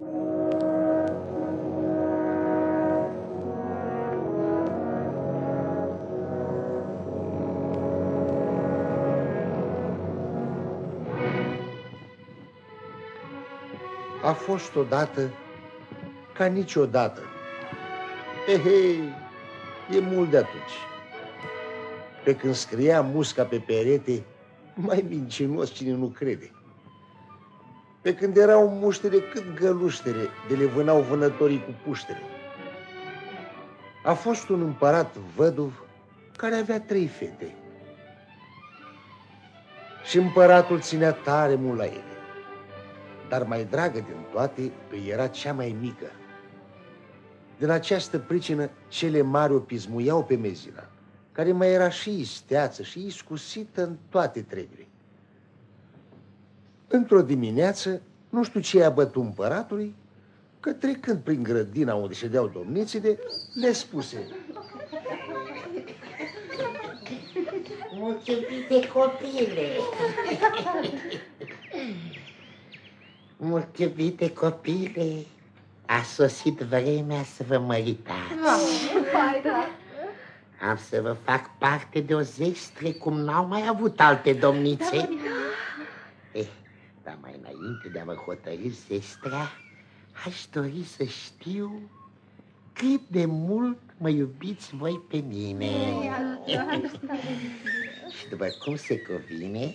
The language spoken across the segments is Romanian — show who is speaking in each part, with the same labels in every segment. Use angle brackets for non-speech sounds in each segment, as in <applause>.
Speaker 1: A fost odată ca niciodată. Ehei, e mult de atunci. Pe când scria musca pe perete, mai mincinos cine nu crede. Pe când erau muștere cât găluștere, de le vânau vânătorii cu puștere. A fost un împărat văduv care avea trei fete. Și împăratul ținea tare mult la ele. Dar mai dragă din toate îi era cea mai mică. Din această pricină, cele mari o pismuiau pe Mezina, care mai era și isteață și iscusită în toate treburile. Într-o dimineață, nu știu ce a bătut împăratului, că trecând prin grădina unde ședeau domnițile, le spuse...
Speaker 2: Mult iubite copile! Mult iubite copile! A sosit vremea să vă măritați. Am să vă fac parte de o zestre cum n-au mai avut alte domnițe. Eh, dar mai înainte de a mă hotărâi zestrea, aș dori să știu cât de mult mă iubiți voi pe mine. <laughs> Și după cum se cuvine,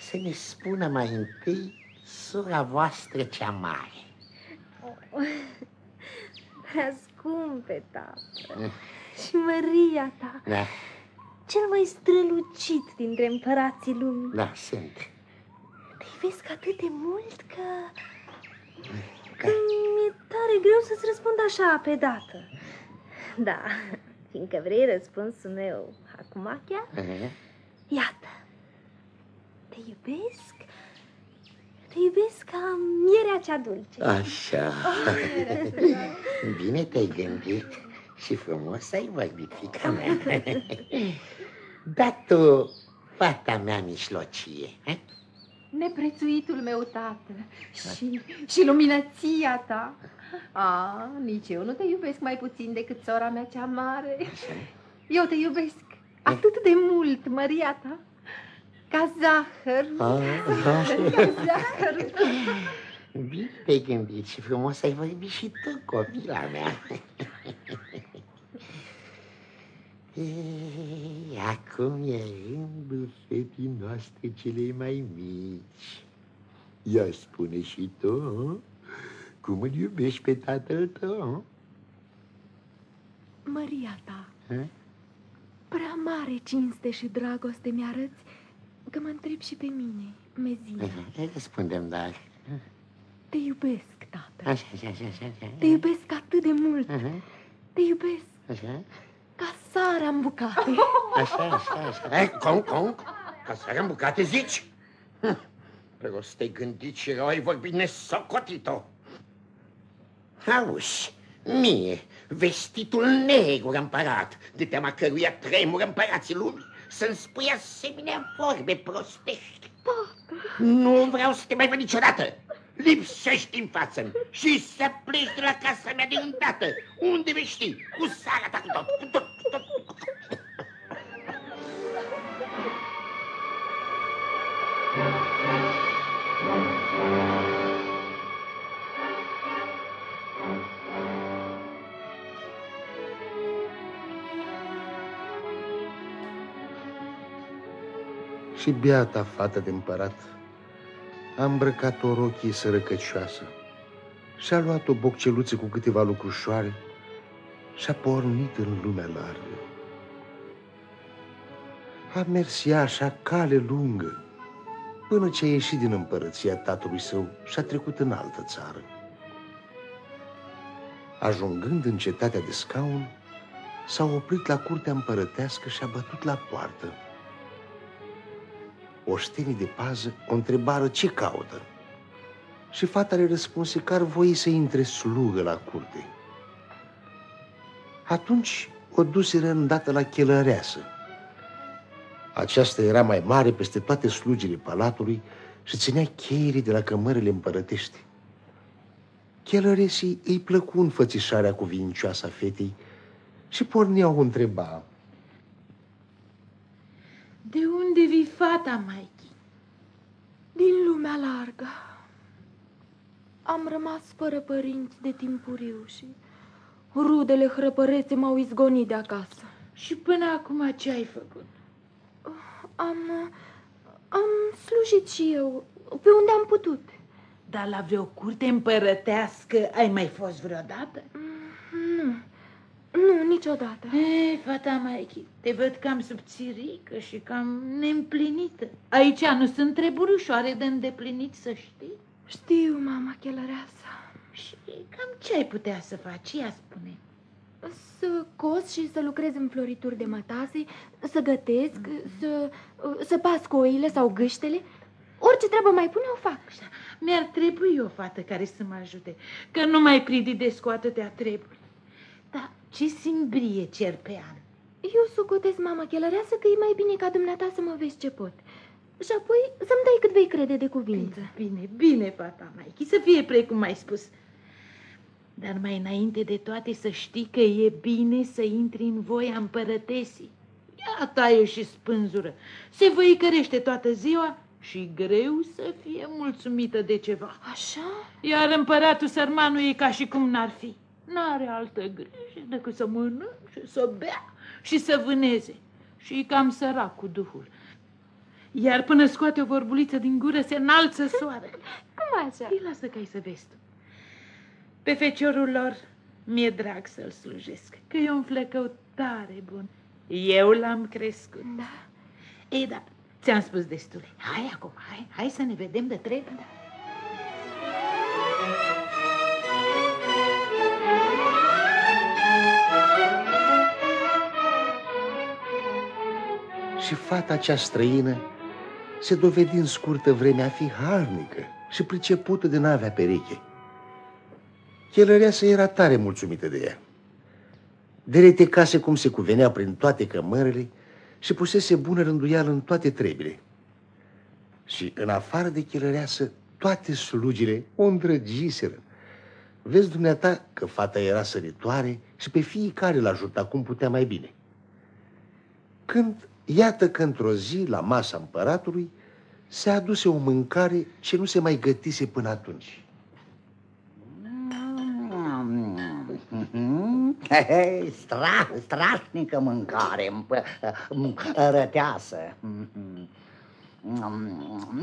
Speaker 2: să ne spună mai întâi sora voastră cea mare.
Speaker 3: Prea scumpe, tată. Și Maria ta,
Speaker 2: Da,
Speaker 3: cel mai strălucit dintre împărații lumii.
Speaker 2: da, sunt.
Speaker 3: Te iubesc atât de mult că... că mi-e tare greu să-ți răspund așa pe dată. Da, fiindcă vrei răspunsul meu acum chiar,
Speaker 2: Aha.
Speaker 3: iată. Te iubesc, te iubesc ca mierea cea dulce.
Speaker 2: Așa. Bine te-ai gândit și frumos ai vorbit, fica mea. <laughs> Dar tu, fata mea mișlocie, eh?
Speaker 4: Neprețuitul meu tată și, și luminăția ta. A, nici eu nu te iubesc mai puțin decât sora mea cea mare. Eu te iubesc atât de mult, Maria ta, ca zahăr.
Speaker 2: Ah,
Speaker 4: Ca zahăr.
Speaker 2: Bine te-ai gândit și frumos ai vorbit și tu, copila mea. Ei, acum e rândul fetii noastre celei mai mici. Ia spune și tu, hă? cum îl iubești pe tatăl tău? hă?
Speaker 3: Maria ta,
Speaker 2: Hă?
Speaker 3: prea mare cinste și dragoste mi-arăți că mă întreb și pe mine, Mezina.
Speaker 2: Aha, Răspundem, dar...
Speaker 3: Te iubesc, tată.
Speaker 2: Așa, așa, așa, așa. așa.
Speaker 3: Te iubesc atât de mult.
Speaker 2: Aha,
Speaker 3: Te iubesc
Speaker 2: Așa,
Speaker 3: ca sarea în bucate.
Speaker 2: așa, așa, așa. Eh, cum, cum? Ca să în bucate zici? Hm, Pe rost te-ai gândit și rău ai vorbit nesocotit-o. Auzi, mie, vestitul negru împărat, de teama căruia tremură împărații lumii, să-mi spui asemenea vorbe prostești. Nu vreau să te mai văd niciodată. Lipsești din față și să pleci de la casa mea de îndată. Unde vei ști? Cu sara ta, cu tot, cu tot,
Speaker 1: Și beata fată de împărat a îmbrăcat o rochie sărăcăcioasă și-a luat o bocceluță cu câteva lucrușoare și-a pornit în lumea largă. A mers ea așa cale lungă până ce a ieșit din împărăția tatălui său și a trecut în altă țară. Ajungând în cetatea de scaun, s-a oprit la curtea împărătească și a bătut la poartă oștenii de pază o întrebară ce caută. Și fata le răspunse că ar voi să intre slugă la curte. Atunci o duseră îndată la chelăreasă. Aceasta era mai mare peste toate slugile palatului și ținea cheile de la cămările împărătești. Chelăresii îi plăcu înfățișarea cuvincioasă a fetei și porneau întreba.
Speaker 5: De unde vii fata, Mikey?
Speaker 4: Din lumea largă. Am rămas fără părinți de timpuriu și rudele hrăpărețe m-au izgonit de acasă.
Speaker 5: Și până acum ce ai făcut?
Speaker 4: Am, am slujit și eu, pe unde am putut.
Speaker 5: Dar la vreo curte împărătească ai mai fost vreodată?
Speaker 4: Nu, nu, niciodată.
Speaker 5: Ei, fata Mikey, te văd cam subțirică și cam neîmplinită. Aici nu sunt treburi ușoare de îndeplinit, să știi.
Speaker 4: Știu, mama chelăreasa.
Speaker 5: Și cam ce ai putea să faci? Ea spune.
Speaker 4: Să cos și să lucrez în florituri de mătase, să gătesc, să, să pas coile sau gâștele. Orice treabă mai pune, o fac.
Speaker 5: Mi-ar trebui o fată care să mă ajute, că nu mai prididesc cu atâtea treburi. Dar ce simbrie cer pe an?
Speaker 4: Eu sucotesc, mama chelăreasă, că e mai bine ca dumneata să mă vezi ce pot. Și apoi să-mi dai cât vei crede de cuvință.
Speaker 5: Bine, bine, bine, fata Maichi, să fie precum ai spus. Dar mai înainte de toate să știi că e bine să intri în voia împărătesii. Ia taie și spânzură, se văicărește toată ziua și greu să fie mulțumită de ceva.
Speaker 4: Așa?
Speaker 5: Iar împăratul sărmanul e ca și cum n-ar fi. N-are altă grijă decât să mănânce, să bea și să vâneze. Și e cam sărac cu duhul. Iar până scoate o vorbuliță din gură, se înalță soare. <laughs>
Speaker 4: Cum așa?
Speaker 5: Îi lasă ca să vezi tu. Pe feciorul lor mi-e drag să-l slujesc, că e un flecău tare bun. Eu l-am crescut.
Speaker 4: Da.
Speaker 5: Ei, da, ți-am spus destul. Hai acum, hai, hai să ne vedem de treabă.
Speaker 1: Și fata cea străină se dovedi în scurtă vreme a fi harnică și pricepută de n-avea pereche. Chelăreasa era tare mulțumită de ea. Deretecase cum se cuvenea prin toate cămările și pusese bună rânduială în toate trebile. Și în afară de chelăreasă, toate slugile o îndrăgiseră. Vezi dumneata că fata era săritoare și pe fiecare l-ajuta cum putea mai bine. Când, iată că într-o zi, la masa împăratului, se aduse o mâncare ce nu se mai gătise până atunci.
Speaker 6: Stra, strașnică mâncare, răteasă.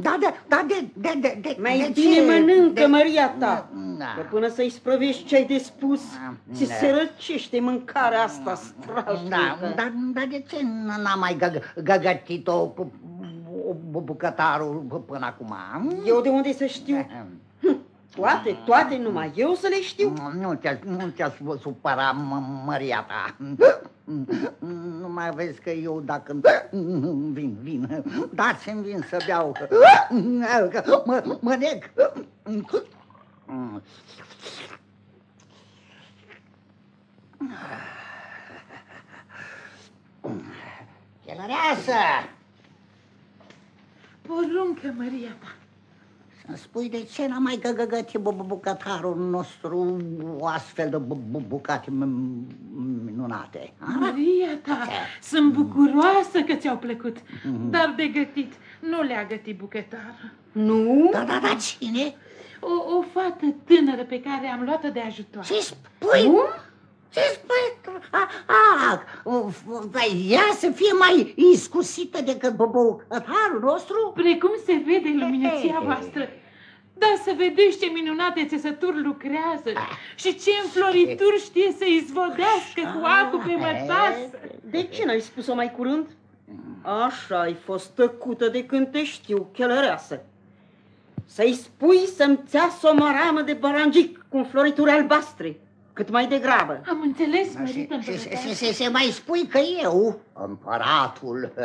Speaker 6: Da, da, da, de, de, de, de
Speaker 7: Mai
Speaker 6: de
Speaker 7: bine
Speaker 6: ce?
Speaker 7: mănâncă,
Speaker 6: de,
Speaker 7: Maria ta,
Speaker 6: Da.
Speaker 7: că până să-i sprăvești ce ai de spus, ți
Speaker 6: Da.
Speaker 7: se răcește mâncarea asta strașnică.
Speaker 6: Da, dar da, de ce n-a mai gă- găgătit-o pu- bu- bucătarul până acum?
Speaker 7: Eu de unde să știu? Toate, toate numai eu să le știu.
Speaker 6: Nu te, nu te supăra, mă- Maria ta. Nu mai vezi că eu dacă vin, vin, dați-mi vin să beau, că mă, mă neg. Chelăreasă,
Speaker 5: Poruncă, Maria ta.
Speaker 6: să spui de ce n-a mai găgăgătit bu- bu- bucătarul nostru o astfel de bu- bu- bucate m- minunate? a?
Speaker 5: Maria ta, sunt bucuroasă că ți-au plăcut, dar de gătit nu le-a gătit bucătarul.
Speaker 7: Nu?
Speaker 6: Da, da, da, cine?
Speaker 5: O, o fată tânără pe care am luat-o de ajutor.
Speaker 6: Ce spui? Ce spui? A, a, vai, ea să fie mai iscusită decât bucătarul nostru?
Speaker 5: Precum se vede în luminăția voastră. Dar să vedeți ce minunate țesături lucrează și ce înflorituri știe să izvodească cu acul pe mătasă.
Speaker 7: De ce n-ai spus-o mai curând? Așa ai fost tăcută de când te știu, chelăreasă. Să-i spui să-mi țeasă o maramă de barangic cu florituri albastre, cât mai degrabă.
Speaker 5: Am înțeles,
Speaker 6: Și,
Speaker 5: mărită
Speaker 6: și, și,
Speaker 5: împărăteasă.
Speaker 6: și, și, și mai spui că eu, împăratul, uh,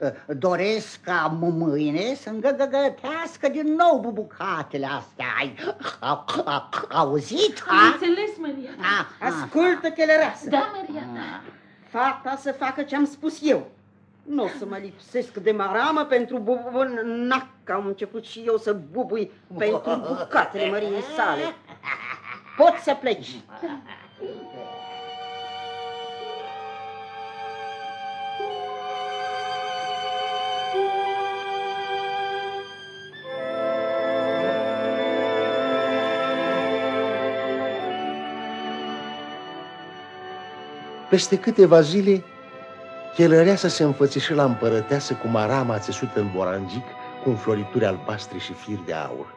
Speaker 6: uh, doresc ca m- mâine să-mi găgătească din nou bucatele astea. Ai a, a, auzit?
Speaker 5: Am
Speaker 6: A?
Speaker 5: înțeles, Maria ta.
Speaker 6: A, a.
Speaker 7: Ascultă, chelăreasă.
Speaker 5: Da, Maria ta.
Speaker 7: Fata să facă ce-am spus eu. Nu o să mă lipsesc de maramă pentru bubunac, că am început și eu să bubui pentru bucatele măriei sale. poți să pleci.
Speaker 1: Peste câteva zile, chelăreasa se înfățișă la împărăteasă cu marama țesută în borangic, cu înflorituri albastre și fir de aur.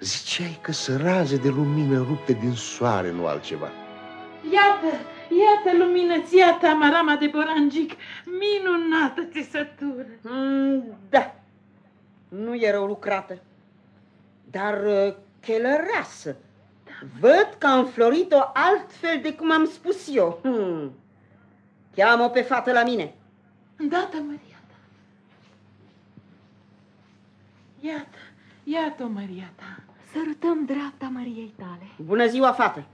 Speaker 1: Ziceai că să raze de lumină rupte din soare, nu altceva.
Speaker 5: Iată, iată luminăția ta, marama de borangic, minunată țesătură.
Speaker 7: Mm, da, nu e rău lucrată, dar uh, chelăreasă. Văd că am florit-o altfel de cum am spus eu. Hmm. Cheamă pe fată la mine.
Speaker 5: Îndată, Maria ta. Iată, iată-o, Maria ta.
Speaker 3: Sărutăm dreapta Mariei tale.
Speaker 7: Bună ziua, fată!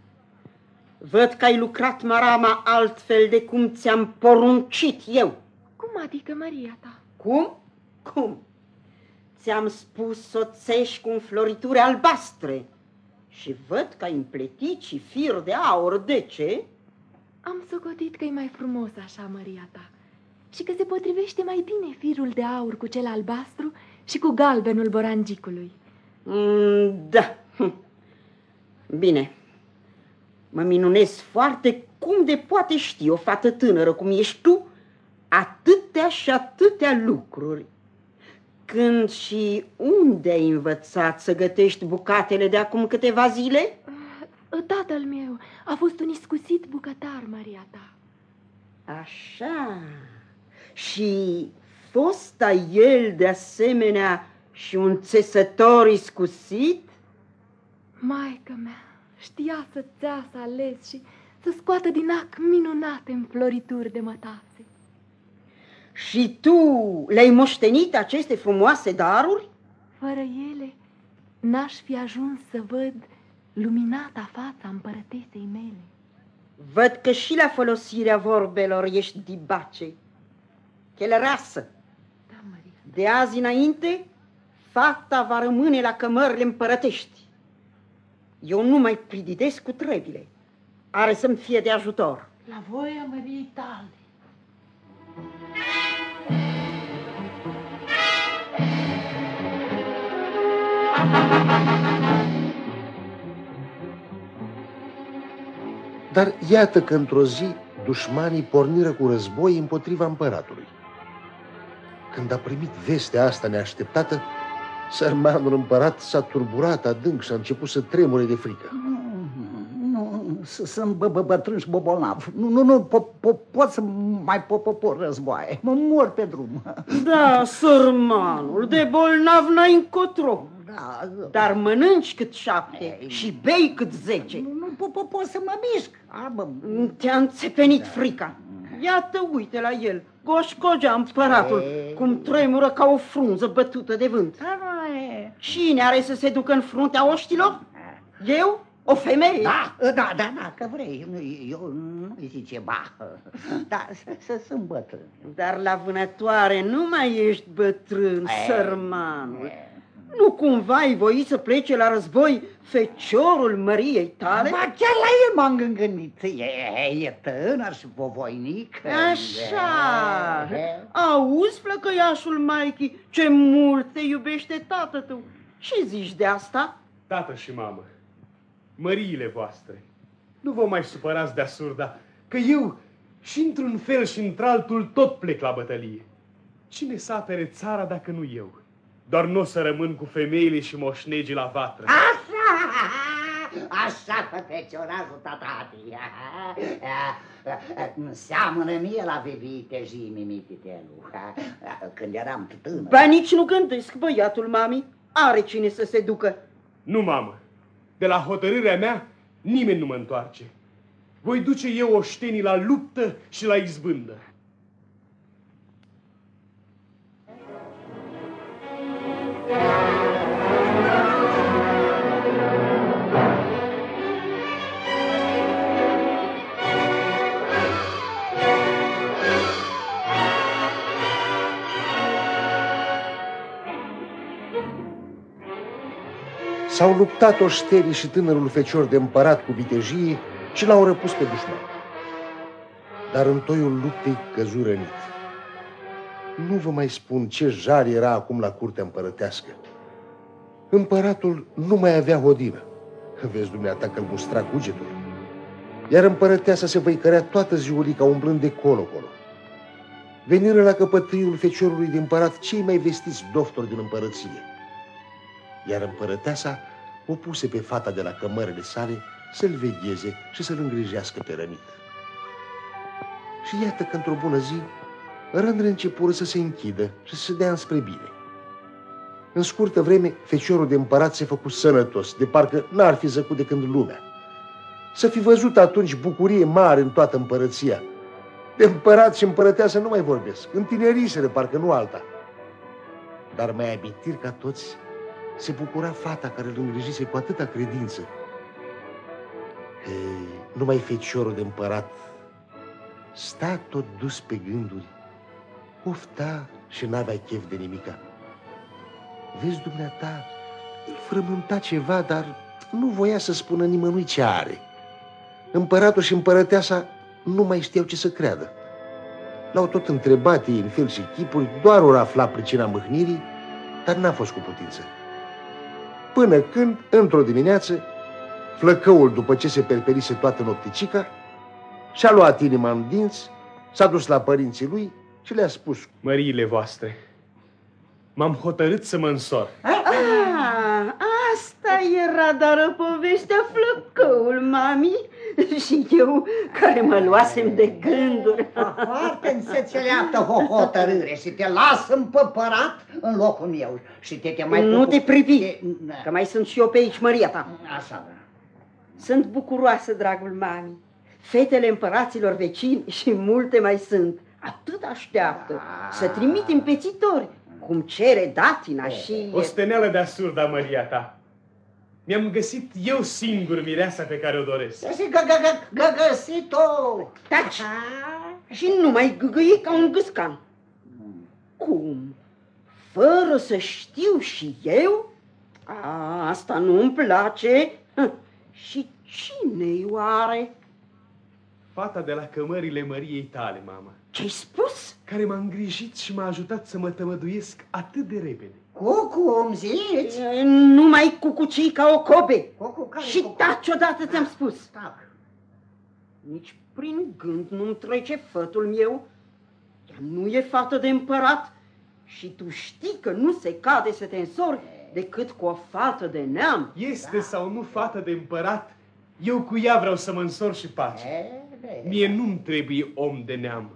Speaker 7: Văd că ai lucrat marama altfel de cum ți-am poruncit eu.
Speaker 3: Cum adică, Maria ta?
Speaker 7: Cum? Cum? Ți-am spus să țești cu înflorituri albastre și văd că ai împletit și fir de aur. De ce?
Speaker 3: Am socotit că e mai frumos așa, Maria ta, și că se potrivește mai bine firul de aur cu cel albastru și cu galbenul borangicului.
Speaker 7: Mm, da. Hm. Bine. Mă minunez foarte cum de poate ști o fată tânără cum ești tu atâtea și atâtea lucruri. Când și unde ai învățat să gătești bucatele de acum câteva zile?
Speaker 3: Uh, tatăl meu a fost un iscusit bucătar, Maria ta.
Speaker 7: Așa. Și fosta el de asemenea și un țesător iscusit?
Speaker 3: Maica mea știa să țeasă ales și să scoată din ac minunate înflorituri de mătase.
Speaker 7: Și tu le-ai moștenit aceste frumoase daruri?
Speaker 3: Fără ele n-aș fi ajuns să văd luminata fața împărătesei mele.
Speaker 7: Văd că și la folosirea vorbelor ești dibace. Chelărasă.
Speaker 5: Da, Maria.
Speaker 7: De azi înainte, fata va rămâne la cămările împărătești. Eu nu mai prididesc cu trebile. Are să-mi fie de ajutor.
Speaker 5: La voia Măriei tale.
Speaker 1: Dar iată că într-o zi dușmanii porniră cu război împotriva împăratului. Când a primit vestea asta neașteptată, sărmanul împărat s-a turburat adânc și a început să tremure de frică.
Speaker 6: Nu, sunt bă, bă, bătrân și bobolnav. Nu, nu, nu, po, po, pot să mai po, po, po, războaie. Mă mor pe drum.
Speaker 7: Da, sărmanul, de bolnav n-ai încotro.
Speaker 6: Da,
Speaker 7: Dar mănânci cât șapte și bei cât zece.
Speaker 6: nu, nu pot po, po, să mă mișc. A, bă,
Speaker 7: Te-a înțepenit frica. Iată, uite la el, goșcogea împăratul, cum tremură ca o frunză bătută de vânt.
Speaker 6: da, nu e.
Speaker 7: Cine are să se ducă în fruntea oștilor? Eu? O femeie?
Speaker 6: Da, da, da, da, că vrei. Nu, Eu nu-i zice ba. Da, să, să sunt bătrân.
Speaker 7: Dar la vânătoare nu mai ești bătrân,
Speaker 6: E.
Speaker 7: sărmanul. Nu cumva ai voit să plece la război feciorul măriei tale?
Speaker 6: Ba, chiar la el m-am gândit. E, e tânăr și vovoinic.
Speaker 7: Așa.
Speaker 6: E,
Speaker 7: Auzi, flăcăiașul Maichi, ce mult te iubește tată tu. Ce zici de asta?
Speaker 8: Tată și mamă, măriile voastre, nu vă mai supărați de asurda, că eu și într-un fel și într-altul tot plec la bătălie. Cine să apere țara dacă nu eu? Doar nu o să rămân cu femeile și moșnegii la vatră.
Speaker 6: Așa, așa că feciorașul tatati. Seamănă mie la vivite și mimititelu. Când eram tânăr.
Speaker 7: Ba nici nu gândesc, băiatul mami. Are cine să se ducă.
Speaker 8: Nu, mamă, de la hotărârea mea nimeni nu mă întoarce. Voi duce eu oștenii la luptă și la izbândă.
Speaker 1: S-au luptat oșterii și tânărul fecior de împărat cu vitejie și l-au răpus pe dușman. Dar în toiul luptei căzu rănit. Nu vă mai spun ce jar era acum la curtea împărătească. Împăratul nu mai avea hodină. Vezi dumneata că îl mustra cugetul. Iar împărăteasa se văicărea toată ziulica umblând de colo-colo. Veniră la căpătâiul feciorului de împărat cei mai vestiți doftori din împărăție. Iar împărăteasa o puse pe fata de la cămărele sale să-l vegheze și să-l îngrijească pe rănit. Și iată că într-o bună zi, rândele începură să se închidă și să se dea înspre bine. În scurtă vreme, feciorul de împărat se făcu sănătos, de parcă n-ar fi zăcut de când lumea. Să fi văzut atunci bucurie mare în toată împărăția. De împărat și împărăteasă nu mai vorbesc, întineriseră, parcă nu alta. Dar mai abitir ca toți, se bucura fata care îl îngrijise cu atâta credință. Ei, numai feciorul de împărat sta tot dus pe gânduri, ofta și n-avea chef de nimica. Vezi, dumneata, îl frământa ceva, dar nu voia să spună nimănui ce are. Împăratul și împărăteasa nu mai știau ce să creadă. L-au tot întrebat ei în fel și chipuri, doar ori afla pricina mâhnirii, dar n-a fost cu putință. Până când, într-o dimineață, flăcăul, după ce se perperise toată nopticica, și-a luat inima în dinți, s-a dus la părinții lui și le-a spus
Speaker 8: Măriile voastre, m-am hotărât să mă însor.
Speaker 7: Ah, asta era dar povestea flăcăul, mami. <laughs> Și eu care mă luasem de gânduri.
Speaker 6: Foarte înțeleaptă o hotărâre și te las împăpărat în locul meu și te, te mai...
Speaker 7: Nu te privi,
Speaker 6: Te-
Speaker 7: că mai sunt și eu pe aici, Maria ta.
Speaker 6: Așa, da.
Speaker 7: Sunt bucuroasă, dragul mami. Fetele împăraților vecini și multe mai sunt. Atât așteaptă să trimitem pețitori, cum cere datina și...
Speaker 8: O steneală de asurda, Maria ta. Mi-am găsit eu singur mireasa pe care o doresc.
Speaker 6: Și găsit-o!
Speaker 7: Taci! Și nu mai gâgâi ca un gâscan. Cum? Fără să știu și eu? A, asta nu-mi place. Hă, Și cine-i oare?
Speaker 8: Fata de la cămările Măriei tale, mama,
Speaker 7: Ce-ai spus?
Speaker 8: care m-a îngrijit și m-a ajutat să mă tămăduiesc atât de repede.
Speaker 6: Cucu, îmi zici?
Speaker 7: E, Nu mai cucuci ca o cobe.
Speaker 6: Cucu, care
Speaker 7: Și
Speaker 6: cucu?
Speaker 7: taci odată ți-am spus.
Speaker 6: Tac.
Speaker 7: Nici prin gând nu-mi trece fătul meu. Ea nu e fată de împărat și tu știi că nu se cade să te însori decât cu o fată de neam.
Speaker 8: Este sau nu fată de împărat, eu cu ea vreau să mă însor și pace. Mie nu-mi trebuie om de neam,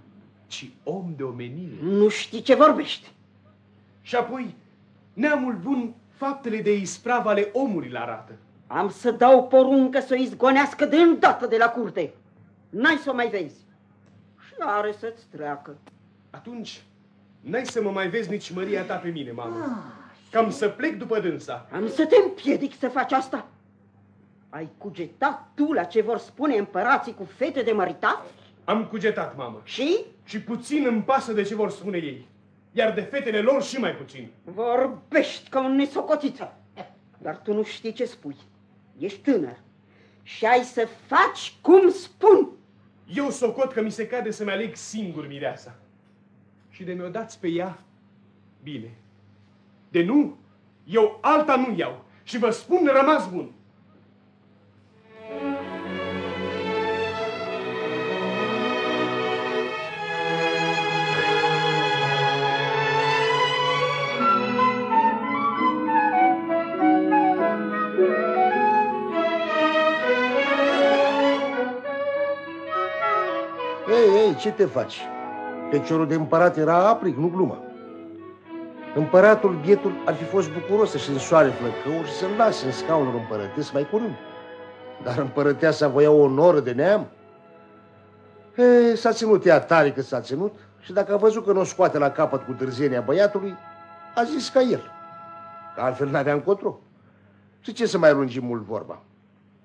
Speaker 8: ci om de omenire.
Speaker 7: Nu știi ce vorbești.
Speaker 8: Și apoi, neamul bun, faptele de ispravă ale omului îl arată.
Speaker 7: Am să dau poruncă să o izgonească de îndată de la curte. N-ai să o mai vezi. Și are să-ți treacă.
Speaker 8: Atunci, n-ai să mă mai vezi nici măria ta pe mine, mamă. Cam să plec după dânsa.
Speaker 7: Am să te împiedic să faci asta. Ai cugetat tu la ce vor spune împărații cu fete de măritat?
Speaker 8: Am cugetat, mamă.
Speaker 7: Și
Speaker 8: Și puțin îmi pasă de ce vor spune ei. Iar de fetele lor și mai puțin.
Speaker 7: vorbești ca un nesocotit. Dar tu nu știi ce spui. Ești tânăr și ai să faci cum spun.
Speaker 8: Eu socot că mi se cade să-mi aleg singur mireasa. Și de mi-o dați pe ea, bine. De nu, eu alta nu iau. Și vă spun rămas bun.
Speaker 1: Ce te faci? Feciorul de împărat era apric, nu glumă. Împăratul bietul ar fi fost bucuros să-și însoare flăcăul și să-l lase în scaunul împărătesc mai curând. Dar împărăteasa voia o onoră de neam. E, s-a ținut ea tare cât s-a ținut și dacă a văzut că nu o scoate la capăt cu târzenia băiatului, a zis ca el. Că altfel n-avea încotro. Și ce să mai lungim mult vorba?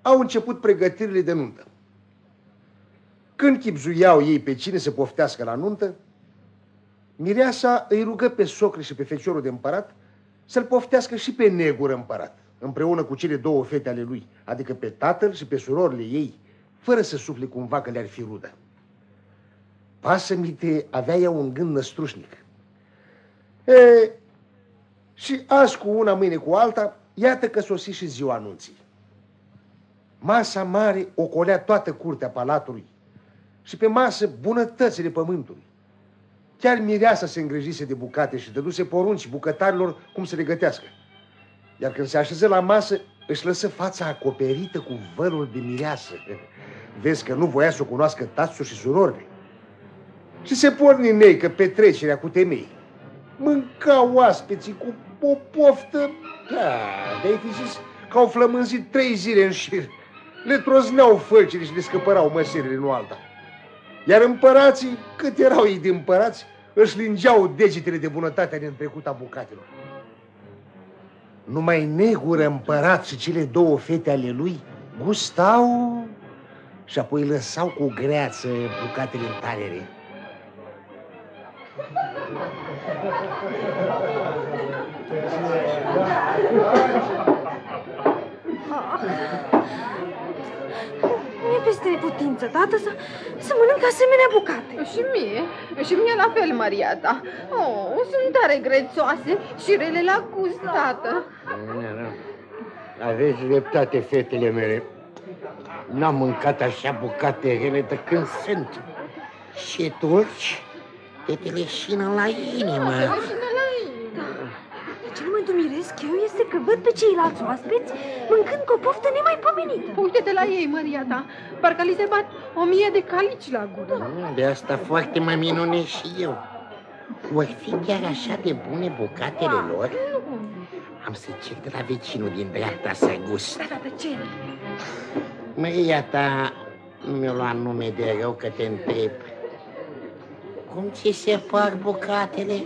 Speaker 1: Au început pregătirile de nuntă. Când chipzuiau ei pe cine să poftească la nuntă, Mireasa îi rugă pe socre și pe feciorul de împărat să-l poftească și pe negură împărat. împreună cu cele două fete ale lui, adică pe tatăl și pe surorile ei, fără să sufle cumva că le-ar fi rudă. Pasămite avea ea un gând năstrușnic. E, și azi cu una, mâine cu alta, iată că sosi și ziua anunții. Masa mare ocolea toată curtea palatului și pe masă bunătățile pământului. Chiar mireasa se îngrijise de bucate și dăduse porunci bucătarilor cum să le gătească. Iar când se așeză la masă, își lăsă fața acoperită cu vălul de mireasă. <laughs> Vezi că nu voia să o cunoască tațul și surorile. Și se porni în ei că petrecerea cu temei. Mânca oaspeții cu o poftă, da, de fi zis că au flămânzit trei zile în șir. Le trozneau fălcile și le scăpărau măsirile, nu alta. Iar împărații, cât erau ei de împărați, își lingeau degetele de bunătate din trecuta bucatelor. Numai negură împărat și cele două fete ale lui gustau și apoi lăsau cu greață bucatele în talere.
Speaker 3: Nu <laughs> e peste putință, tată, să, să mănânc asemenea bucate.
Speaker 4: Și mie, și mie la fel, Maria ta. Oh, sunt tare grețoase și rele la gust, tată.
Speaker 2: Aveți dreptate, fetele mele. N-am mâncat așa bucate rele de când sunt. Și dulci, te te leșină la inimă.
Speaker 3: Ce nu mă dumiresc eu este că văd pe ceilalți oaspeți mâncând cu o poftă nemaipomenită.
Speaker 4: Uite-te la ei, Maria ta. Parcă li se bat o mie de calici la gură.
Speaker 2: De asta foarte mă minunez și eu. Vor fi chiar așa de bune bucatele lor? Am să cer de la vecinul din dreapta să gust.
Speaker 3: Da, da, ce?
Speaker 2: Maria ta nu mi-a luat nume de rău că te întreb. Cum ți se par bucatele?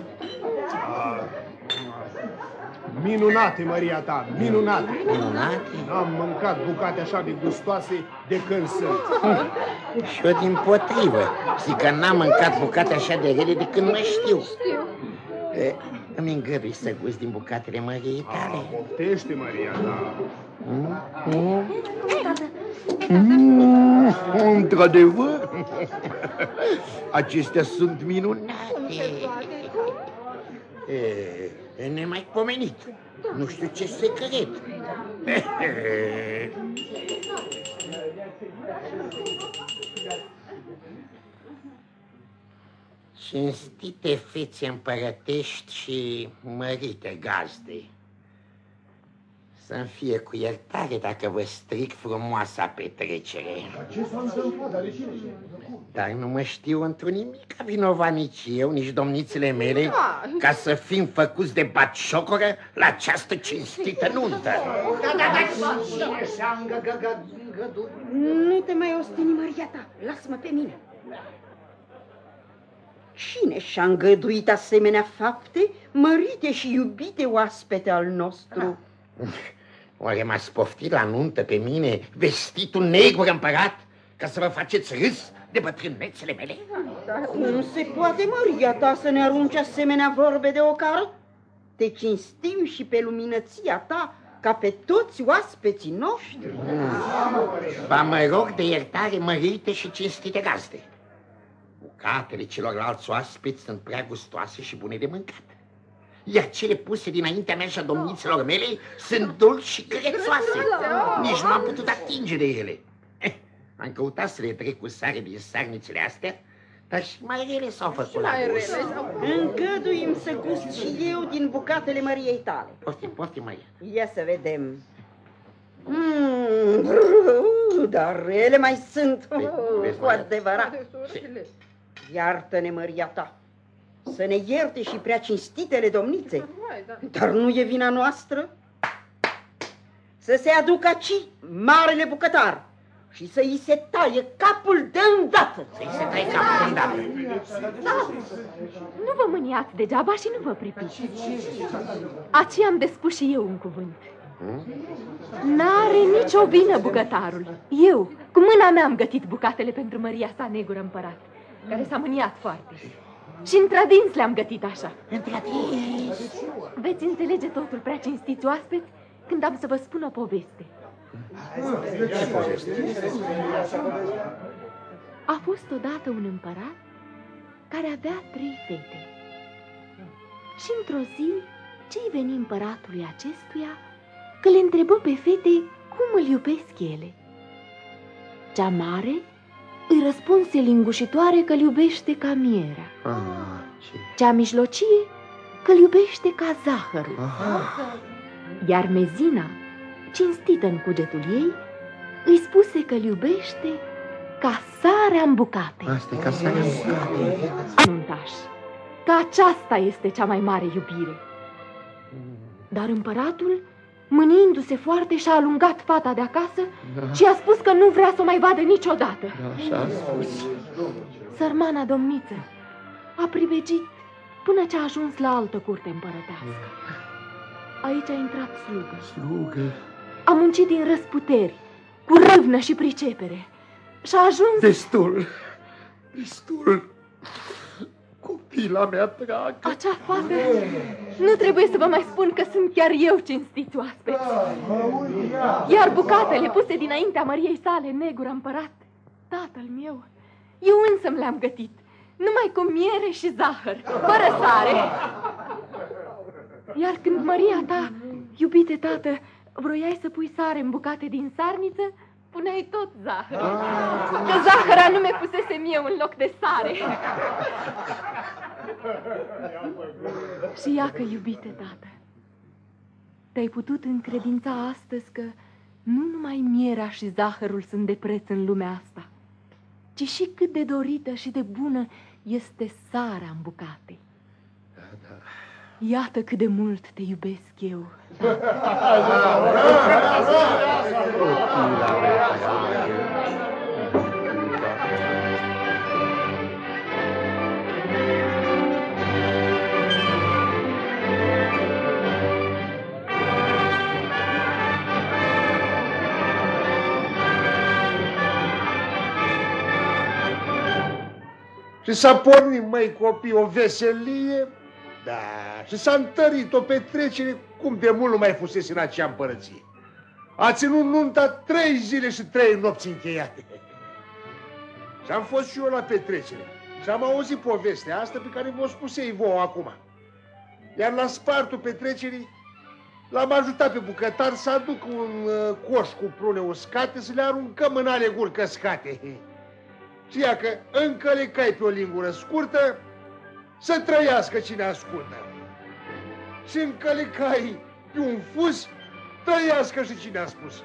Speaker 8: Minunate, Maria ta, minunate.
Speaker 2: Minunate?
Speaker 8: N-am mâncat bucate așa de gustoase de când sunt. <laughs>
Speaker 2: Și eu din potrivă. Zic că n-am mâncat bucate așa de rele de când mă știu.
Speaker 4: Știu.
Speaker 2: E, îmi îngădui să gust din bucatele măriei tale.
Speaker 8: Ah, poftește, Maria ta.
Speaker 2: Mm, mm, într-adevăr, acestea sunt minunate. E, e nemaipomenit. Nu știu ce secret. <laughs> Cinstite fețe împărătești și mărite gazde. Să-mi fie cu iertare dacă vă stric frumoasa petrecere.
Speaker 8: Ce s-a întâmplat?
Speaker 2: Dar nu mă știu într-un nimic vinovat nici eu, nici domnițele mele,
Speaker 4: Da.
Speaker 2: ca să fim făcuți de batșocoră la această cinstită nuntă.
Speaker 6: Cine s-a îngăduit?
Speaker 7: Nu te mai ostini, Maria ta. Lasă-mă pe mine. Cine și-a îngăduit asemenea fapte, mărite și iubite oaspete al nostru?
Speaker 2: Oare m-ați poftit la nuntă pe mine, vestitul negru împărat, ca să vă faceți râs de bătrânețele mele?
Speaker 7: Cum se poate, Maria ta, să ne arunci asemenea vorbe de ocară? Te cinstim și pe luminăția ta, ca pe toți oaspeții noștri.
Speaker 2: Ba mă rog de iertare mărite și cinstite gazde. Bucatele celorlalți oaspeți sunt prea gustoase și bune de mâncat. Iar cele puse dinaintea mea și a domniților mele sunt dulci și grețoase. Nici nu am putut atinge de ele. Eh, am căutat să le trec cu sare din sarnițele astea, dar și mai rele s-au făcut la
Speaker 4: Mai rele
Speaker 2: gust.
Speaker 4: sau...
Speaker 7: Îngăduim să gust și eu din bucatele Măriei tale.
Speaker 2: Poftim, poftim, mai.
Speaker 7: Ia să vedem. Mm, dar ele mai sunt,
Speaker 2: Vezi, vezi,
Speaker 7: cu
Speaker 2: Maria?
Speaker 7: adevărat. Iartă-ne, Măria ta, să ne ierte și prea cinstitele domnițe,
Speaker 4: Hai, da.
Speaker 7: dar nu e vina noastră. Să se aducă aici marele bucătar și să îi se taie capul de îndată.
Speaker 2: Să-i se tai capul îndată.
Speaker 3: Nu vă mâniați degeaba și nu vă pripiți. Aci am de spus și eu un cuvânt. N-are nicio vină bucătarul. Eu, cu mâna mea am gătit bucatele pentru Maria sa negură împărat, care s-a mâniat foarte. Și într-adins le-am gătit așa.
Speaker 2: Într-adins.
Speaker 3: Veți înțelege totul, prea cinstiți oaspeți,
Speaker 4: când am să vă spun o poveste. A fost odată un împărat care avea trei fete. Și într-o zi, ce-i veni împăratului acestuia, că le întrebă pe fete cum îl iubesc ele. Cea mare îi răspunse lingușitoare că îl iubește ca mierea. Ah, Cea mijlocie că îl iubește ca zahărul. Iar mezina, cinstită în cugetul ei, îi spuse că îl iubește ca sarea în bucate.
Speaker 2: Asta e ca sarea în bucate.
Speaker 4: Anuntaș, că aceasta este cea mai mare iubire. Dar împăratul, mânindu-se foarte, și-a alungat fata de acasă da. și a spus că nu vrea să o mai vadă niciodată.
Speaker 2: Da, așa a spus.
Speaker 4: Sărmana domniță a privegit până ce a ajuns la altă curte împărătească. Aici a intrat slugă.
Speaker 2: Slugă.
Speaker 4: A muncit din răsputeri, cu râvnă și pricepere. Și a ajuns...
Speaker 2: Destul, destul. Copila mea dragă.
Speaker 4: Acea fată... Nu trebuie să vă mai spun că sunt chiar eu cinstiți oaspeți. Iar bucatele puse dinaintea măriei sale, negură împărat, tatăl meu, eu însă le-am gătit, numai cu miere și zahăr, fără sare. Iar când Maria ta, iubite tată, vroiai să pui sare în bucate din sarniță, puneai tot zahăr. Ah. Că zahăr anume pusesem eu în loc de sare. <laughs> și ia că, iubite tată, te-ai putut încredința astăzi că nu numai mierea și zahărul sunt de preț în lumea asta, ci și cât de dorită și de bună este sarea în bucate. Da, da. Iată cât de mult te iubesc eu. <laughs>
Speaker 1: Și s-a pornit, măi copii, o veselie da, și s-a întărit o petrecere cum de mult nu mai fusese în acea împărăție. A ținut nunta trei zile și trei nopți încheiate. <laughs> Și am fost și eu la petrecere. Și am auzit povestea asta pe care vă spus ei vouă acum. Iar la spartul petrecerii l-am ajutat pe bucătar să aduc un uh, coș cu prune uscate să le aruncăm în ale guri căscate. <laughs> Și ia că încă le cai pe o lingură scurtă să trăiască cine ascultă. Și încălicai pe un fus, trăiască și cine a spus.